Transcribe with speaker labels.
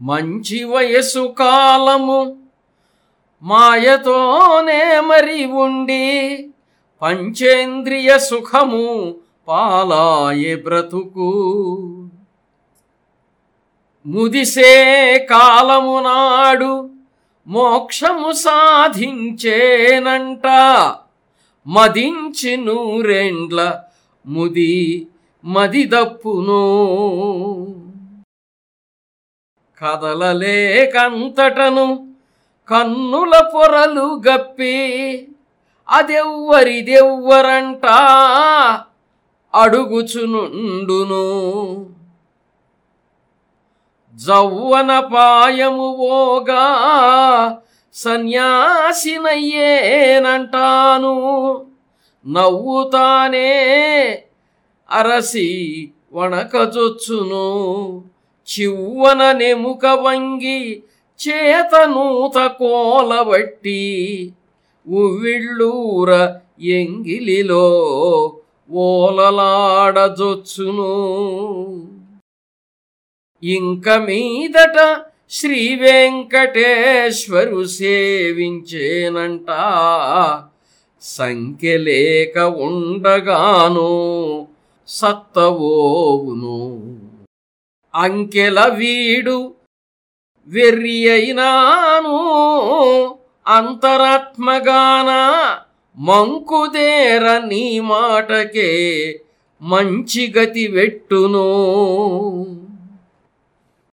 Speaker 1: మంచి వయసు కాలము మాయతోనే మరి ఉండి పంచేంద్రియ సుఖము పాలాయే బ్రతుకు. ముదిసే కాలము నాడు మోక్షము సాధించేనంట. మదించి నూరెండ్ల ముది మదిదప్పును కదలలేకంతటను కన్నుల పొరలు గప్పి అదెవ్వరిదెవ్వరంట అడుగుచునుండును. జౌవన పాయము ఓగా సన్యాసినయ్యేనంటాను నవ్వుతానే అరసి వణకజొచ్చును. చివ్వన నెముక వంగి చేతనూత కోలబట్టి ఉవ్విళ్ళూర ఎంగిలిలో ఓలలాడజొచ్చును. ఇంక మీదట శ్రీ వెంకటేశ్వరు సేవించేనంట సంఖ్యలేక ఉండగాను సత్తవోవును. అంకెల వీడు వెర్రి అయినాను. అంతరాత్మగాన మంకుదేర నీ మాటకే మంచి గతి వెట్టును.